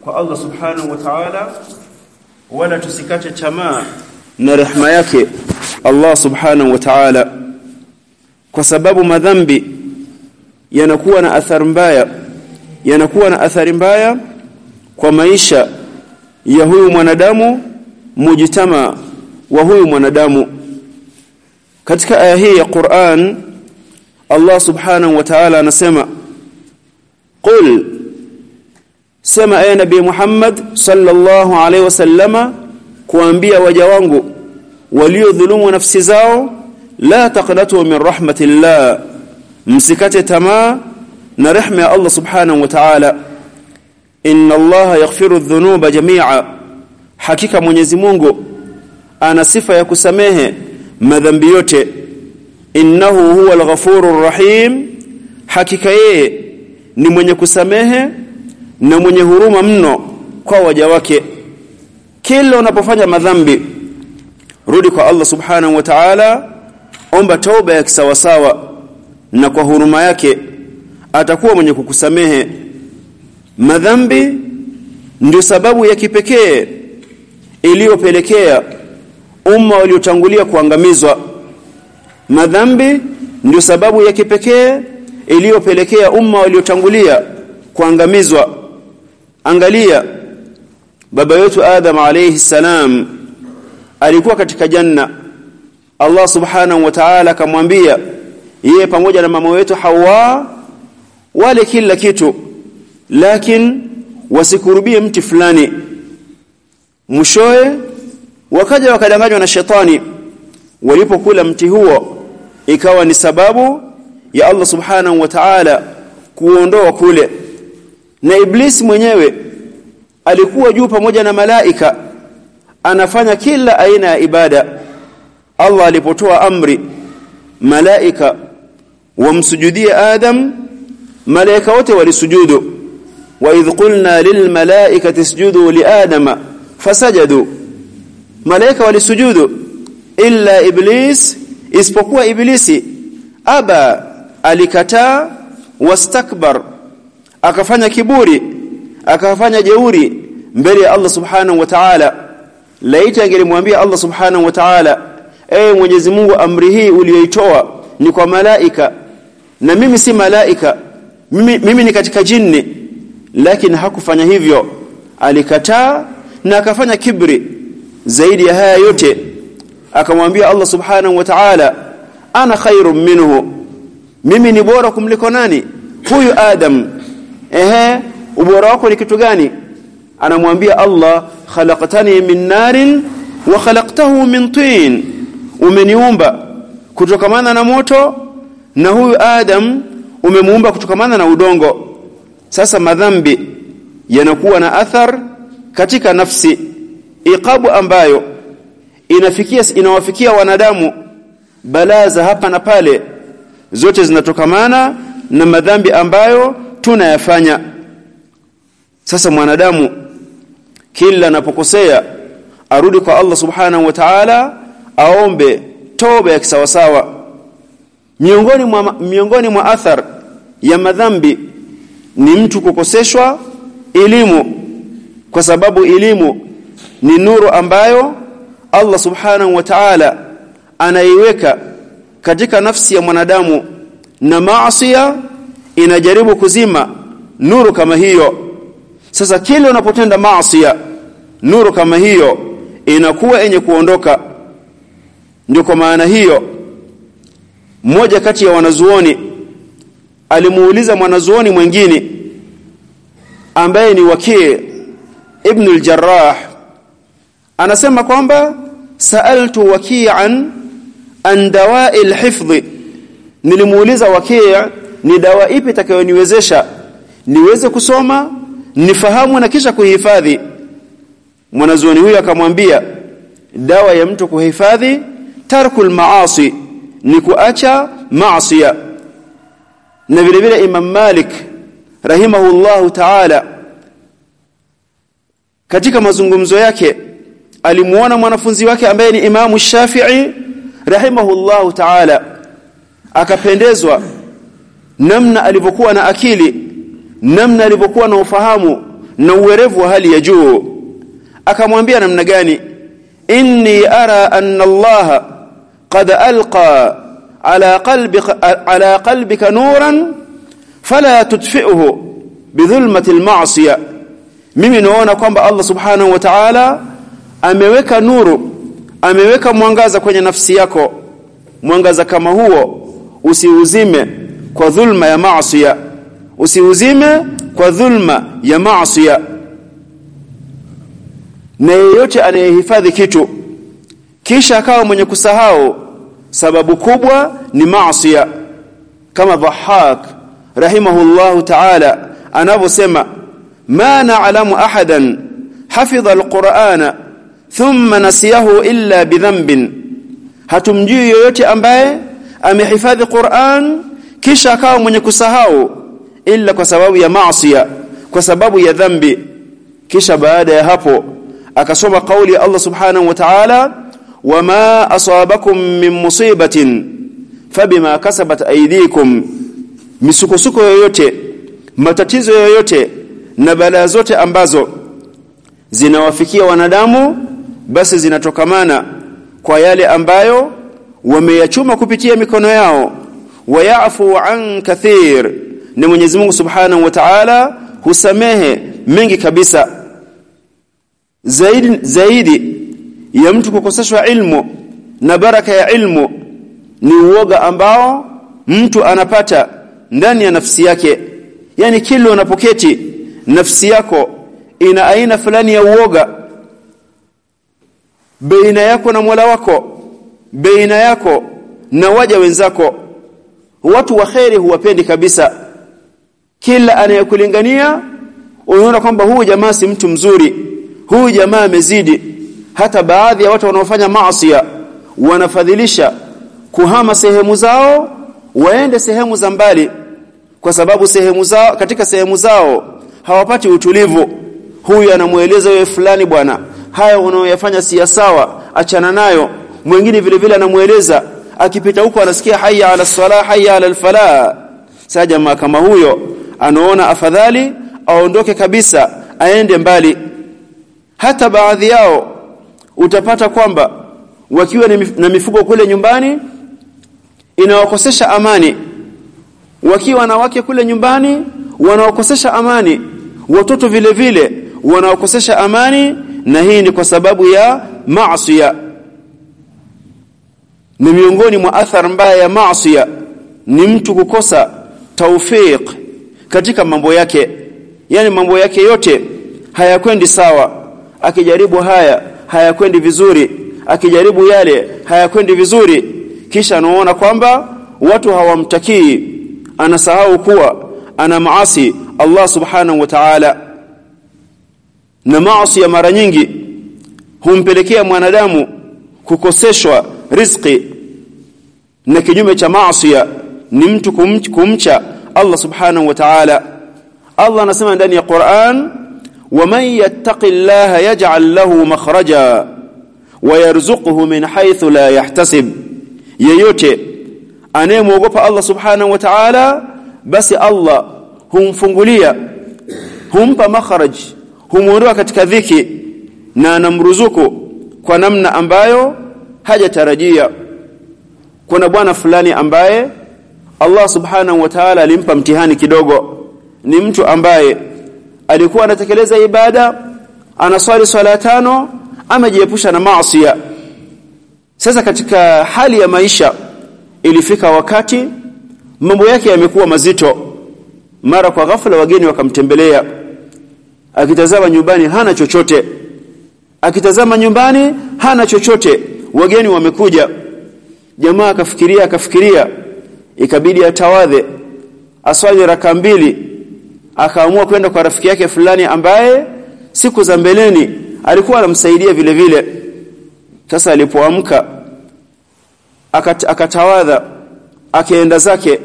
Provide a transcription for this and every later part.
kwa Allah subhanahu wa ta'ala wala tusikate tamaa na rehema yake Allah subhanahu wa ta'ala kwa sababu madhambi yanakuwa na athari mbaya yanakuwa na athari mbaya kwa maisha ya huyu mwanadamu mujtama wa huyu mwanadamu. Katika aya hii ya Qur'an Allah subhanahu wa ta'ala anasema qul sema aya nabii Muhammad sallallahu alaihi wasallama kuambia waja wangu waliodhulumu nafsi zao la taqnatu min rahmatillah msikate tamaa na rehema ya Allah subhanahu wa ta'ala. Inna Allah yaghfiru dhunuba jami'a. Hakika Mwenyezi Mungu ana sifa ya kusamehe madhambi yote. Innahu huwa al-ghafurur rahim. Hakika yeye ni mwenye kusamehe na mwenye huruma mno kwa waja wake. Kila unapofanya madhambi rudi kwa Allah subhanahu wa ta'ala omba toba ya kisawasawa na kwa huruma yake atakuwa mwenye kukusamehe. Madhambi ndio sababu ya kipekee iliyopelekea umma waliotangulia kuangamizwa. Madhambi ndio sababu ya kipekee iliyopelekea umma waliotangulia kuangamizwa angalia baba yetu Adam alayhi salam alikuwa katika janna. Allah subhanahu wa ta'ala akamwambia yeye pamoja na mama wetu Hawa wale kila kitu lakini wasikurubie mti fulani. Mshoe wakaja wakadanganywa na shetani. Walipokula mti huo ikawa ni sababu ya Allah subhanahu wa ta'ala kuondoa kule na iblis mwenyewe alikuwa juu pamoja na malaika anafanya kila aina ya ibada. Allah alipotoa amri malaika wamsujudie Adam malaika wote walisujudu. Wa idh qulna lil malaikati isjudu li adama fasajadu. Malaika walisujudu illa iblis isipokuwa iblisi. Aba alikataa wastakbar akafanya kiburi akafanya jeuri mbele ya Allah subhanahu wa ta'ala. Laita angelimwambia Allah subhanahu wa ta'ala ewe Mwenyezi Mungu amri hii uliyoitoa ni kwa malaika na mimi si malaika mimi, mimi ni katika jini lakini hakufanya hivyo. Alikataa na akafanya kibri zaidi ya haya yote. Akamwambia Allah subhanahu wa ta'ala ana khairum minhu mimi ni bora kumliko nani? Huyu Adam ehe ubora wako ni kitu gani? Anamwambia Allah khalaqtani min narin wa khalaqtahu min tin. Umeniumba kutokamana na moto na huyu Adam umemuumba kutokamana na udongo. Sasa madhambi yanakuwa na athar katika nafsi. Iqabu ambayo inafikia inawafikia wanadamu balaa za hapa na pale zote zinatokamana na madhambi ambayo tunayafanya sasa mwanadamu kila anapokosea arudi kwa Allah subhanahu wa ta'ala aombe toba ya kisawasawa. Miongoni mwa miongoni mwa athar ya madhambi ni mtu kukoseshwa elimu kwa sababu elimu ni nuru ambayo Allah subhanahu wa ta'ala anaiweka katika nafsi ya mwanadamu na maasiya inajaribu kuzima nuru kama hiyo. Sasa kile unapotenda maasi nuru kama hiyo inakuwa yenye kuondoka. Ndio kwa maana hiyo mmoja kati ya wanazuoni alimuuliza mwanazuoni mwingine ambaye ni wakii ibn al-jarrah anasema kwamba saaltu wakian an dawa'i al-hifdh nilimuuliza wakii ni dawa ipi itakayoniwezesha niweze kusoma nifahamu na kisha kuhifadhi? Mwanazuoni huyo akamwambia dawa ya mtu kuhifadhi tarkul maasi ni kuacha maasiya. Na vile vile Imam Malik rahimahullahu ta'ala katika mazungumzo yake alimuona mwanafunzi wake ambaye ni Imamu Shafi'i rahimahullahu ta'ala akapendezwa namna alivyokuwa na akili namna alivyokuwa na ufahamu na uwerevu wa hali ya juu. Akamwambia namna gani? Inni ara anna allaha qad alqa ala qalbika ala qalbika nuran fala tudfi'uhu bidhulmati alma'siyah mimi naona kwamba Allah subhanahu wa ta'ala ameweka nuru ameweka mwangaza kwenye nafsi yako. Mwangaza kama huo usiuzime kwa dhulma ya maasi usiuzime kwa dhulma ya maasi na yeyote anayehifadhi kitu kisha akawa mwenye kusahau sababu kubwa ni maasi kama dhahak rahimahullahu ta'ala anavyosema ma na'lamu ahadan hafidha alqur'ana thumma nasiyahu illa bidhanbin hatumjui yoyote ambaye amehifadhi Qur'an kisha akawa mwenye kusahau ila kwa sababu ya maasiya kwa sababu ya dhambi. Kisha baada ya hapo akasoma kauli ya Allah subhanahu wa ta'ala wama asabakum min musibatin fabima kasabat aydikum. Misukosuko yoyote matatizo yoyote na balaa zote ambazo zinawafikia wanadamu basi zinatokamana kwa yale ambayo wameyachuma kupitia mikono yao wayafu an kathir. Ni Mwenyezi Mungu Subhanahu wa Ta'ala husamehe mengi kabisa. Zaidi zaidi ya mtu kukoseshwa ilmu na baraka ya ilmu ni uoga ambao mtu anapata ndani ya nafsi yake. Yani kila unapoketi nafsi yako ina aina fulani ya uoga. Baina yako na Mola wako baina yako na waja wenzako watu wa kheri huwapendi kabisa. Kila anayekulingania unaona kwamba huyu jamaa si mtu mzuri. Huyu jamaa amezidi. Hata baadhi ya watu wanaofanya maasi wanafadhilisha kuhama sehemu zao waende sehemu za mbali. Kwa sababu sehemu zao katika sehemu zao hawapati utulivu. Huyu anamueleza wewe fulani bwana haya unaoyafanya si sawa achana nayo. Mwingine vile vile anamueleza akipita huko anasikia hayya ala salah hayya ala alfala. Sasa jamaa kama huyo anaona afadhali aondoke kabisa aende mbali. Hata baadhi yao utapata kwamba wakiwa na mifugo kule nyumbani inawakosesha amani. Wakiwa na wake kule nyumbani wanaokosesha amani. Watoto vile vile wanawakosesha amani na hii ni kwa sababu ya maasiya ni miongoni mwa athari mbaya ya maasiya ni mtu kukosa taufiq katika mambo yake. Yani mambo yake yote hayakwendi sawa. Akijaribu haya hayakwendi vizuri. Akijaribu yale hayakwendi vizuri. Kisha anaona kwamba watu hawamtakii. Anasahau kuwa ana maasi Allah subhanahu wa ta'ala. Na maasi ya mara nyingi humpelekea mwanadamu kukoseshwa rizqi na kinyume cha maasi ni mtu kumcha Allah subhanahu wa ta'ala. Allah anasema ndani ya Qur'an waman yattaqillaha yaj'al lahu makhraja wa yarzuquhu min haythu la yahtasib. Yeyote anayemwogopa Allah subhanahu wa ta'ala basi Allah humfungulia humpa makhraj humuondoa katika dhiki na anamruzuku kwa namna ambayo hajatarajia kuna bwana fulani ambaye Allah subhanahu wa ta'ala alimpa mtihani kidogo. Ni mtu ambaye alikuwa anatekeleza ibada anaswali swala tano amejiepusha na maasi sasa katika hali ya maisha ilifika wakati mambo yake yamekuwa mazito. Mara kwa ghafla wageni wakamtembelea akitazama nyumbani hana chochote. Akitazama nyumbani hana chochote wageni wamekuja. Jamaa akafikiria akafikiria. Ikabidi atawadhe. Aswali raka mbili. Akaamua kwenda kwa rafiki yake fulani ambaye siku za mbeleni alikuwa anamsaidia vile vile. Sasa alipoamka akat, akatawadha. Akaenda zake.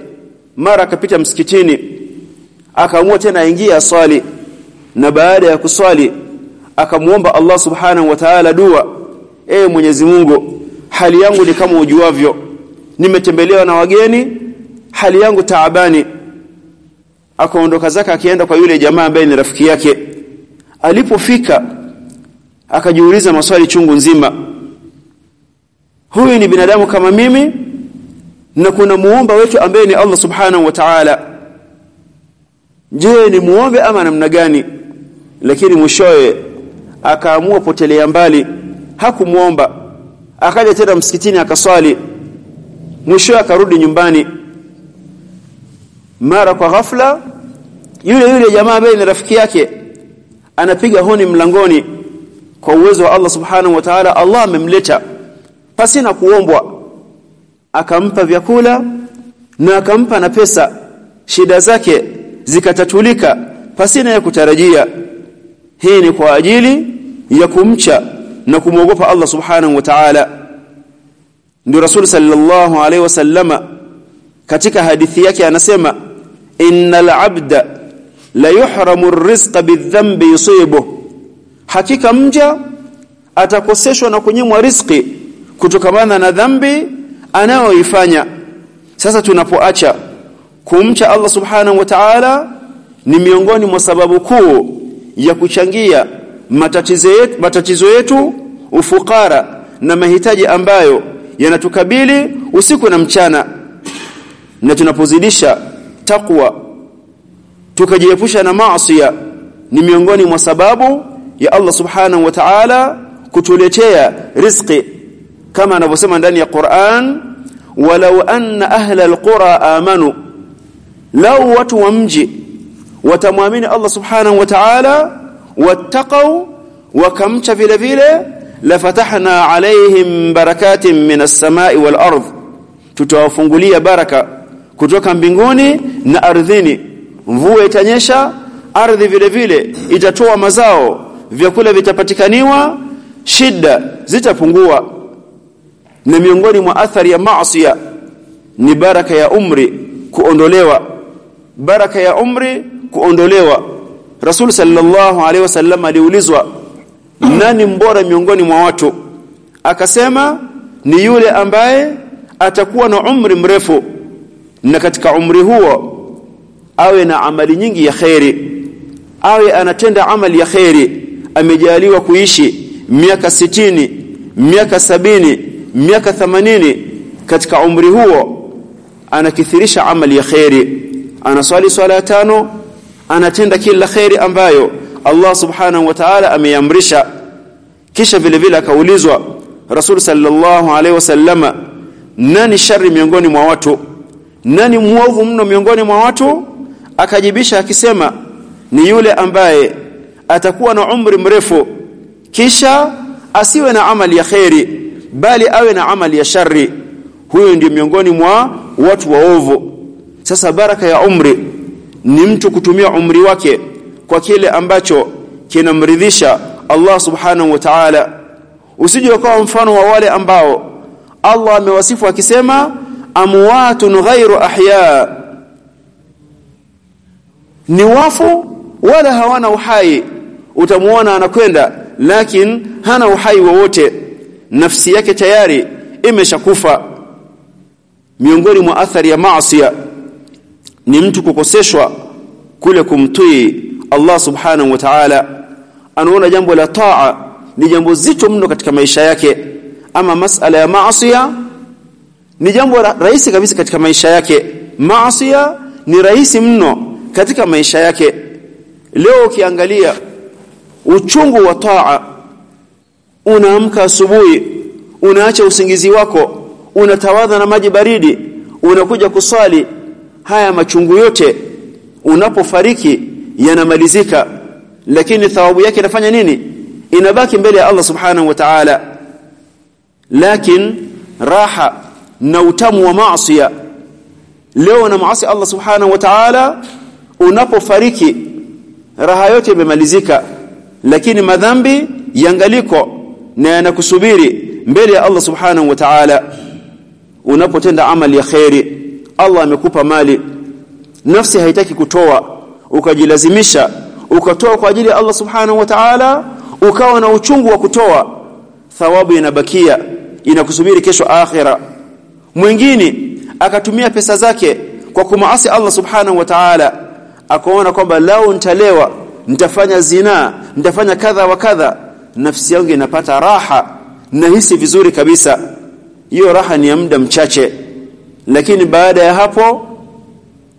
Mara akapita msikitini. Akaamua tena aingie aswali. Na baada ya kuswali akamuomba Allah subhanahu wa ta'ala dua e Mwenyezi Mungu hali yangu ni kama ujuavyo. Nimetembelewa na wageni hali yangu taabani. Akaondoka zaka akienda kwa yule jamaa ambaye ni rafiki yake. Alipofika akajiuliza maswali chungu nzima. Huyu ni binadamu kama mimi na kuna muomba wetu ambaye ni Allah subhanahu wa ta'ala. Je ni muombe ama namna gani? Lakini mwishowe akaamua potelea mbali hakumuomba akaja tena msikitini akaswali. Mwisho akarudi nyumbani. Mara kwa ghafla yule yule jamaa ambaye ni rafiki yake anapiga honi mlangoni kwa uwezo wa Allah subhanahu wa ta'ala. Allah amemleta pasina kuombwa. Akampa vyakula na akampa na pesa. Shida zake zikatatulika pasina ya kutarajia. Hii ni kwa ajili ya kumcha na kumwogopa Allah subhanahu wa ta'ala. Ndio rasul sallallahu alaihi wasallama katika hadithi yake anasema innal abda la yuhramu rizqa bidhanbi yusibu. Hakika mja atakoseshwa na kunyimwa riziki kutokamana na dhambi anayoifanya. Sasa tunapoacha kumcha Allah subhanahu wa ta'ala ni miongoni mwa sababu kuu ya kuchangia matatizo yetu, ufukara na mahitaji ambayo yanatukabili usiku na mchana. Na tunapozidisha takwa tukajiepusha na maasi ni miongoni mwa sababu ya Allah subhanahu wa ta'ala kutuletea riziki kama anavyosema ndani ya Qur'an walau anna ahla alqura amanu lau watu wa mji watamwamini Allah subhanahu wa ta'ala wattaqau wakamcha vile vile lafatahna alaihim barakatin minas samai wal ardh tutawafungulia baraka kutoka mbinguni na ardhini. Mvua itanyesha ardhi vile vile itatoa mazao vyakula vitapatikaniwa shida zitapungua. Na miongoni mwa athari ya maasi ni baraka ya umri kuondolewa. Baraka ya umri kuondolewa Rasul sallallahu alaihi wasallam aliulizwa nani mbora miongoni mwa watu? Akasema ni yule ambaye atakuwa na umri mrefu na katika umri huo awe na amali nyingi ya khairi awe anatenda amali ya khairi amejaliwa kuishi miaka sitini miaka sabini miaka thamanini katika umri huo anakithirisha amali ya khairi anaswali swala tano anatenda kila khairi ambayo Allah subhanahu wa ta'ala ameamrisha kisha vile vile akaulizwa Rasul sallallahu alaihi wasallama nani shari miongoni mwa watu? Nani muovu mno miongoni mwa watu? Akajibisha akisema ni yule ambaye atakuwa na umri mrefu kisha asiwe na amali ya khairi bali awe na amali ya shari huyo ndio miongoni mwa watu waovu. Sasa baraka ya umri ni mtu kutumia umri wake kwa kile ambacho kinamridhisha Allah subhanahu wa ta'ala. Usije ukawa mfano wa wale ambao Allah amewasifu akisema amwatun ghairu ahya. Ni wafu wala hawana uhai utamuona anakwenda lakini hana uhai wowote. Nafsi yake tayari imeshakufa. Miongoni mwa athari ya maasi ni mtu kukoseshwa kule kumtii Allah subhanahu wa ta'ala. Anaona jambo la taa ni jambo zito mno katika maisha yake. Ama masala ya maasi ni jambo rahisi kabisa katika maisha yake. Maasi ni rahisi mno katika maisha yake. Leo ukiangalia uchungu wa taa unaamka asubuhi unaacha usingizi wako unatawadha na maji baridi unakuja kuswali haya machungu yote unapofariki yanamalizika. Lakini thawabu yake inafanya nini? Inabaki mbele ya Allah subhanahu wa ta'ala. Lakini raha na utamu wa maasi leo na maasi Allah subhanahu wa ta'ala unapofariki raha yote imemalizika. Lakini madhambi yangaliko na yanakusubiri mbele ya Allah subhanahu wa ta'ala. Unapotenda amali ya khairi Allah amekupa mali. Nafsi haitaki kutoa ukajilazimisha ukatoa kwa ajili ya Allah subhanahu wa ta'ala ukawa na uchungu wa kutoa thawabu inabakia inakusubiri kesho akhira. Mwingine akatumia pesa zake kwa kumaasi Allah subhanahu wa ta'ala akaona kwamba lao nitalewa nitafanya zina nitafanya kadha wa kadha nafsi yangu inapata raha nahisi vizuri kabisa. Hiyo raha ni ya muda mchache lakini baada ya hapo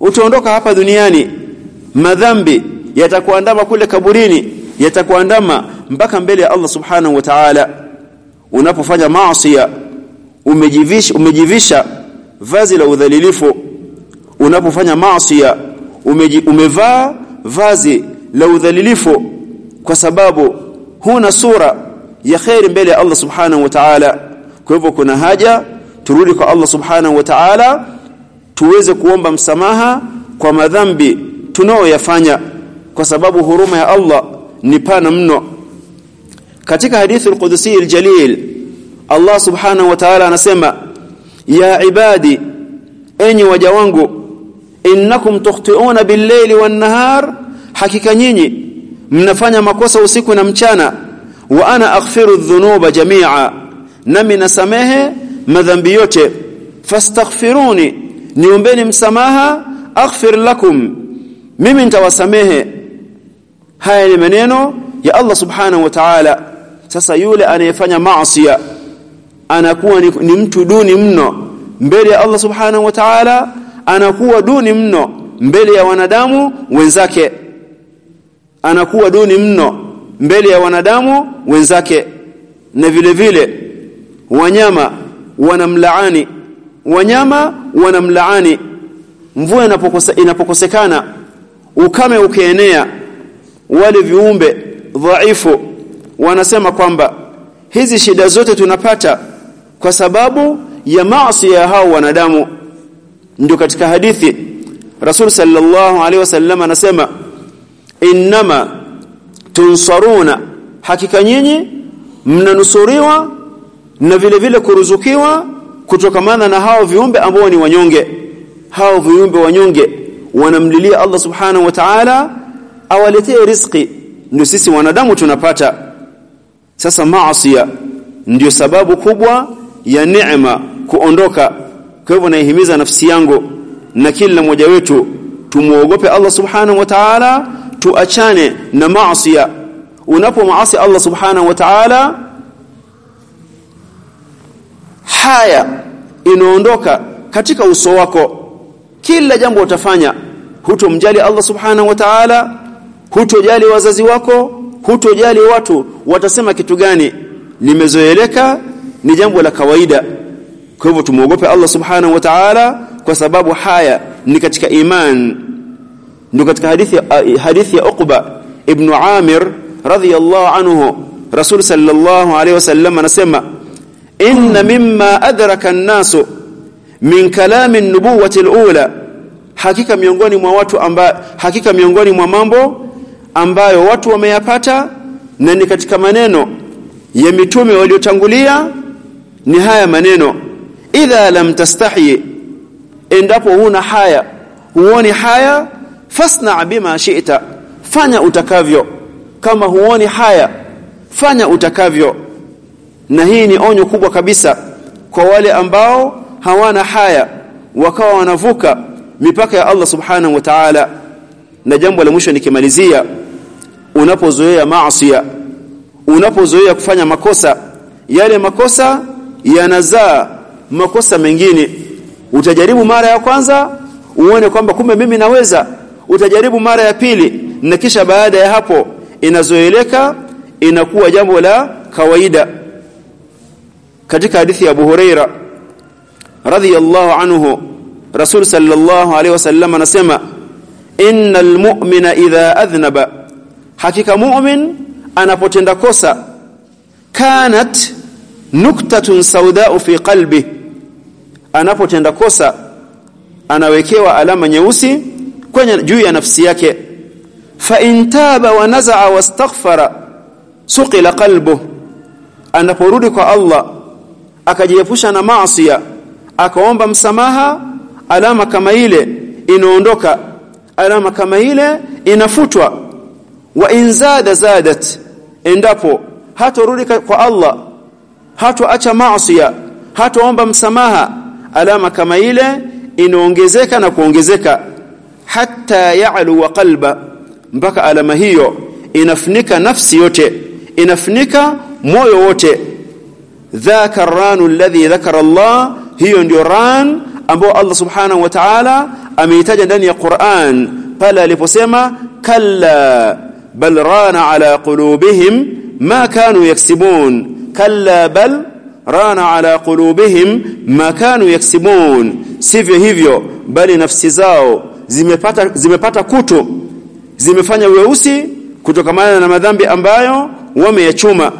utaondoka hapa duniani. Madhambi yatakuandama kule kaburini yatakuandama mpaka mbele ya Allah subhanahu wa ta'ala. Unapofanya maasi umejivisha umejivisha vazi la udhalilifu. Unapofanya maasi umevaa vazi la udhalilifu kwa sababu huna sura ya khairi mbele ya Allah subhanahu wa ta'ala. Kwa hivyo kuna haja turudi kwa Allah subhanahu wa ta'ala tuweze kuomba msamaha kwa madhambi tunaoyafanya kwa sababu huruma ya Allah ni pana mno. Katika hadithi al-Qudsi al-Jalil Allah subhanahu wa ta'ala anasema ya ibadi enyi waja wangu innakum tukhti'una bil-layli wan-nahar hakika nyinyi mnafanya makosa usiku na mchana wa ana aghfiru dhunuba jami'a nami nasamehe madhambi yote fastaghfiruni niombeni msamaha aghfir lakum mimi nitawasamehe. Haya ni maneno ya Allah subhanahu wa ta'ala. Sasa yule anayefanya maasi anakuwa ni, ni mtu duni mno mbele ya Allah subhanahu wa ta'ala anakuwa duni mno mbele ya wanadamu wenzake. Anakuwa duni mno mbele ya wanadamu wenzake. Na vile vile wanyama wanamlaani. Wanyama wanamlaani. Mvua inapokose, inapokosekana ukame ukienea wale viumbe dhaifu wanasema kwamba hizi shida zote tunapata kwa sababu ya maasi ya hao wanadamu. Ndio katika hadithi Rasul sallallahu alaihi wasallam anasema innama tunsaruna hakika nyinyi mnanusuriwa na vile vile kuruzukiwa kutokamana na hao viumbe ambao ni wanyonge. Hao viumbe wanyonge wanamlilia Allah subhanahu wa ta'ala awaletee riziki. Ndio sisi wanadamu tunapata. Sasa maasi ndio sababu kubwa ya neema kuondoka. Kwa hivyo naihimiza nafsi yangu na kila mmoja wetu tumuogope Allah subhanahu wa ta'ala tuachane na maasi unapo maasi Allah subhanahu wa ta'ala haya inaondoka katika uso wako. Kila jambo utafanya hutomjali Allah subhanahu wa ta'ala hutojali wazazi wako hutojali watu. Watasema kitu gani? Limezoeleka ni jambo la kawaida. Kwa hivyo tumuogope Allah subhanahu wa ta'ala kwa sababu haya ni katika iman. Ndio katika hadithi hadithi ya Uqba ibn Amir radhiyallahu anhu. Rasul sallallahu alayhi wasallam anasema inna mimma adraka an-nasu min kalami an-nubuwati al-ula. Hakika miongoni mwa watu amba hakika miongoni mwa mambo ambayo watu wameyapata na ni katika maneno ya mitume waliotangulia ni haya maneno. Idha lam tastahi endapo huna haya huoni haya fasna bima shi'ta fanya utakavyo. Kama huoni haya fanya utakavyo na hii ni onyo kubwa kabisa kwa wale ambao hawana haya wakawa wanavuka mipaka ya Allah subhanahu wa ta'ala. Na jambo la mwisho nikimalizia unapozoea maasi unapozoea kufanya makosa yale makosa yanazaa makosa mengine. Utajaribu mara ya kwanza uone kwamba kumbe mimi naweza. Utajaribu mara ya pili na kisha baada ya hapo inazoeleka inakuwa jambo la kawaida katika hadithi ya Abu Huraira radhiyallahu anhu Rasul sallallahu alaihi wasallam anasema innal mu'mina idha adhnaba. Hakika mu'min anapotenda kosa kanat nuktatun saudau fi qalbi. Anapotenda kosa anawekewa alama nyeusi kwenye juu ya nafsi yake. Fa intaba wa nazaa wastaghfara suqila qalbu anaporudi kwa Allah akajiepusha na maasi akaomba msamaha alama kama ile inaondoka alama kama ile inafutwa. Wa inzada zadat endapo hatorudi kwa Allah hatoacha maasi hatoomba msamaha alama kama ile inaongezeka na kuongezeka. Hatta ya'lu wa qalba mpaka alama hiyo inafunika nafsi yote inafunika moyo wote dhaka ranu alladhi dhakara Allah. Hiyo ndio ran ambao Allah subhanahu wa ta'ala ameitaja ndani ya Qur'an pale aliposema kalla bal rana ala qulubihim ma kanu yaksibun. Kalla bal rana ala qulubihim ma kanu yaksibun. Sivyo hivyo bali nafsi zao zimepata zimepata kutu zimefanya weusi kutokamana na madhambi ambayo wameyachuma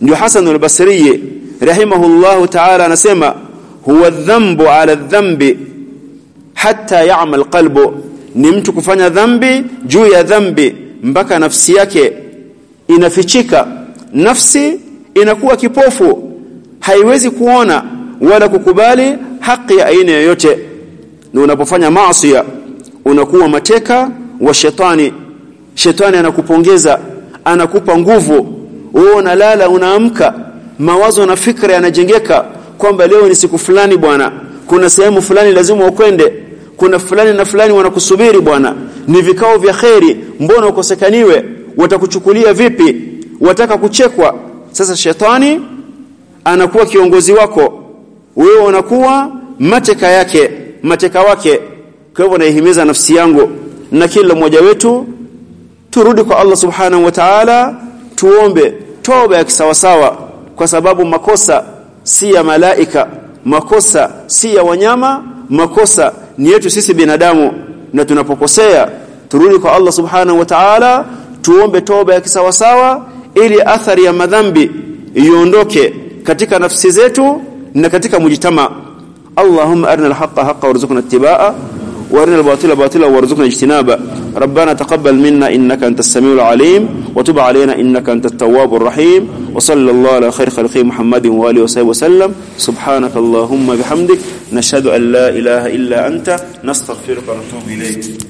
ndio Hasan al-Basri rahimahullahu ta'ala anasema huwa dhambu ala dhambi hatta ya'mal qalbu. Ni mtu kufanya dhambi juu ya dhambi mpaka nafsi yake inafichika. Nafsi inakuwa kipofu haiwezi kuona wala kukubali haki ya aina yoyote. Na unapofanya maasi unakuwa mateka wa shetani. Shetani anakupongeza anakupa nguvu wewe unalala unaamka mawazo na fikra yanajengeka kwamba leo ni siku fulani bwana. Kuna sehemu fulani lazima ukwende. Kuna fulani na fulani wanakusubiri bwana. Ni vikao vya kheri. Mbona ukosekaniwe? Watakuchukulia vipi? Wataka kuchekwa. Sasa shetani anakuwa kiongozi wako. Wewe unakuwa mateka yake mateka wake. Kwa hivyo naihimiza nafsi yangu na kila mmoja wetu turudi kwa Allah subhanahu wa ta'ala tuombe toba ya kisawasawa kwa sababu makosa si ya malaika makosa si ya wanyama makosa ni yetu sisi binadamu. Na tunapokosea turudi kwa Allah subhanahu wa ta'ala tuombe toba ya kisawasawa ili athari ya madhambi iondoke katika nafsi zetu na katika mujitama Allahumma arina al-haqqa haqqan warzuqna ittibaa'a وارنا الباطل باطلا وارزقنا اجتنابه. ربنا تقبل منا إنك أنت السميع العليم وتب علينا إنك أنت التواب الرحيم. وصلى الله على خير خلقه محمد وآله وصحبه وسلم. سبحانك اللهم بحمدك نشهد أن لا إله إلا أنت نستغفرك ونتوب إليك.